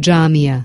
Jamia.